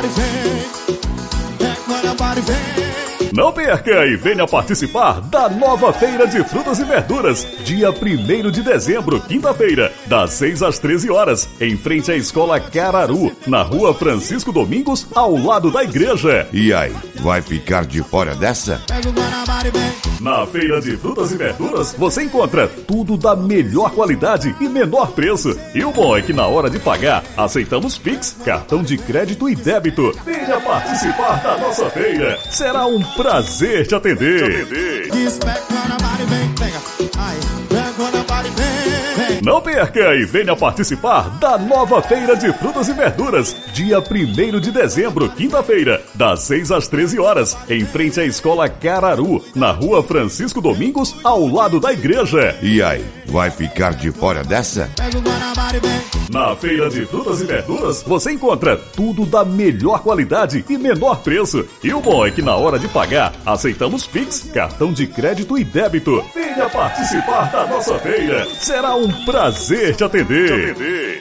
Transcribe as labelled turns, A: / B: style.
A: Guanabara vem, é Guanabara vem.
B: Não perca e venha participar da nova Feira de Frutas e Verduras, dia 1 de dezembro, quinta-feira, das 6 às 13 horas, em frente à Escola Cararu, na rua Francisco Domingos, ao lado da igreja.
C: E aí, vai ficar de fora dessa?
A: Pega o Guanabara e vem.
B: Na Feira de Frutas e Verduras, você encontra tudo da melhor qualidade e menor preço. E o bom é que na hora de pagar, aceitamos Pix, cartão de crédito e débito. Venha participar da nossa feira. Será um prazer te atender.
A: Diz, pega o
B: Não perca e venha participar da nova Feira de Frutas e Verduras, dia 1 de dezembro, quinta-feira, das 6 às 13 horas, em frente à Escola Cararu, na rua Francisco Domingos, ao lado da igreja.
C: E aí, vai ficar de fora dessa?
B: Na Feira de Frutas e Verduras, você encontra tudo da melhor qualidade e menor preço. E o bom é que na hora de pagar, aceitamos Pix, cartão de crédito e débito. Venha participar da nossa feira. Será um prazer te atender.